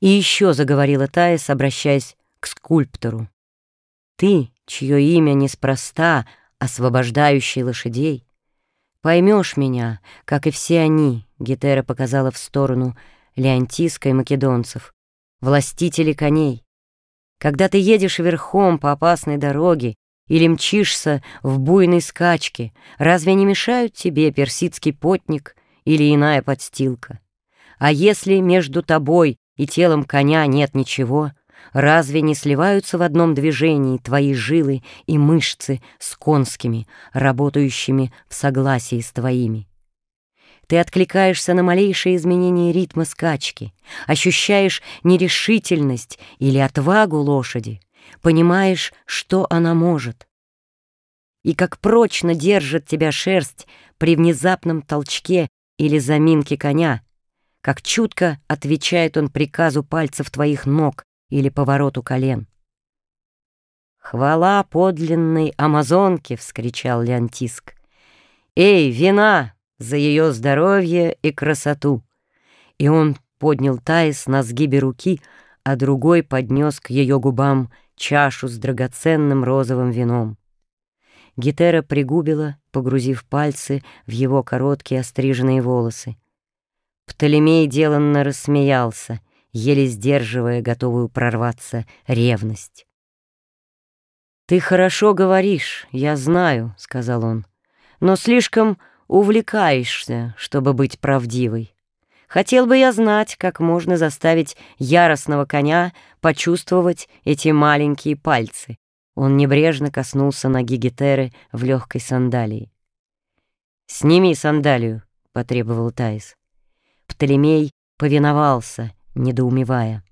И еще заговорила Таис, обращаясь к скульптору. «Ты, чье имя неспроста, освобождающий лошадей, поймешь меня, как и все они», — Гетера показала в сторону Леонтиска и македонцев, властители коней. Когда ты едешь верхом по опасной дороге или мчишься в буйной скачке, разве не мешают тебе персидский потник или иная подстилка? А если между тобой и телом коня нет ничего, разве не сливаются в одном движении твои жилы и мышцы с конскими, работающими в согласии с твоими? Ты откликаешься на малейшие изменения ритма скачки, ощущаешь нерешительность или отвагу лошади, понимаешь, что она может. И как прочно держит тебя шерсть при внезапном толчке или заминке коня, как чутко отвечает он приказу пальцев твоих ног или повороту колен. «Хвала подлинной амазонке!» — вскричал Леонтиск. «Эй, вина за ее здоровье и красоту!» И он поднял Таис на сгибе руки, а другой поднес к ее губам чашу с драгоценным розовым вином. Гетера пригубила, погрузив пальцы в его короткие остриженные волосы. Птолемей деланно рассмеялся, еле сдерживая готовую прорваться ревность. «Ты хорошо говоришь, я знаю», — сказал он, «но слишком увлекаешься, чтобы быть правдивой. Хотел бы я знать, как можно заставить яростного коня почувствовать эти маленькие пальцы». Он небрежно коснулся ноги Гетеры в легкой сандалии. «Сними сандалию», — потребовал Таис. Птолемей повиновался, недоумевая.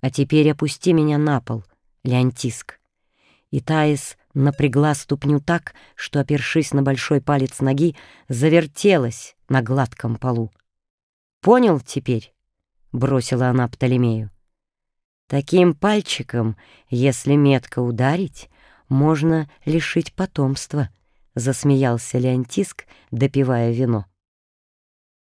«А теперь опусти меня на пол, Леонтиск». И Таис напрягла ступню так, что, опершись на большой палец ноги, завертелась на гладком полу. «Понял теперь?» — бросила она Птолемею. «Таким пальчиком, если метко ударить, можно лишить потомства», — засмеялся Леонтиск, допивая вино.